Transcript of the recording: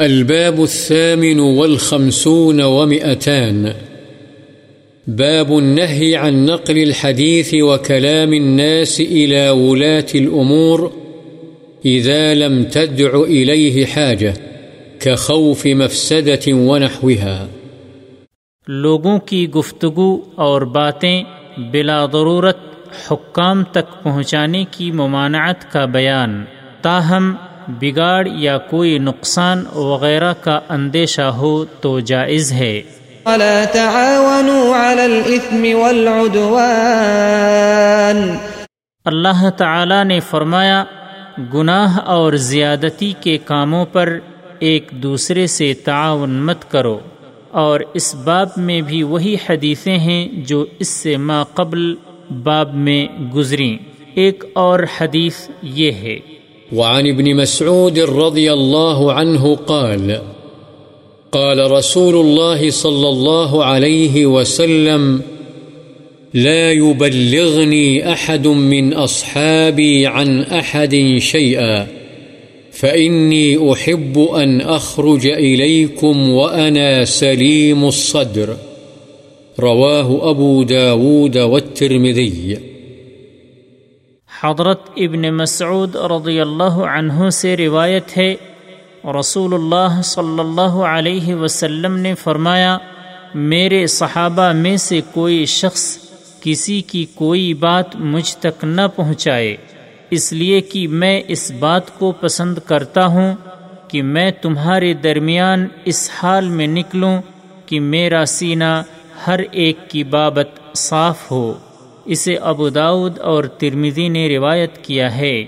الباب الثامن والخمسون ومئتان. باب النهي عن نقل الحديث وكلام الناس إلى ولاة الأمور إذا لم تدع إليه حاجة كخوف مفسدة ونحوها. لوگوں کی گفتگو اور باتیں بلا ضرورت حکام تک پہنچانے کی ممانعت کا بیان، تاہم بگاڑ یا کوئی نقصان وغیرہ کا اندیشہ ہو تو جائز ہے۔ ولا تعاونوا على الإثم والعدوان۔ اللہ تعالی نے فرمایا گناہ اور زیادتی کے کاموں پر ایک دوسرے سے تعاون مت کرو۔ اور اس باب میں بھی وہی حدیثیں ہیں جو اس سے ما قبل باب میں گزریں۔ ایک اور حدیث یہ ہے۔ وعن ابن مسعود رضي الله عنه قال قال رسول الله صلى الله عليه وسلم، لا يبلغني أحد من أصحابي عن أحد شيئا، فإني أحب أن أخرج إليكم وأنا سليم الصدر. رواه أبو داود والترمذي. حضرت ابن مسعود رضی اللہ عنہ سے روایت ہے رسول اللہ صلی اللہ علیہ وسلم نے فرمایا، میرے صحابہ میں سے کوئی شخص کسی کی کوئی بات مجھ تک نہ پہنچائے، اس لیے کہ میں اس بات کو پسند کرتا ہوں کہ میں تمہارے درمیان اس حال میں نکلوں کہ میرا سینہ ہر ایک کی بابت صاف ہو۔ اسے ابو داود اور ترمیزی نے روایت کیا ہے۔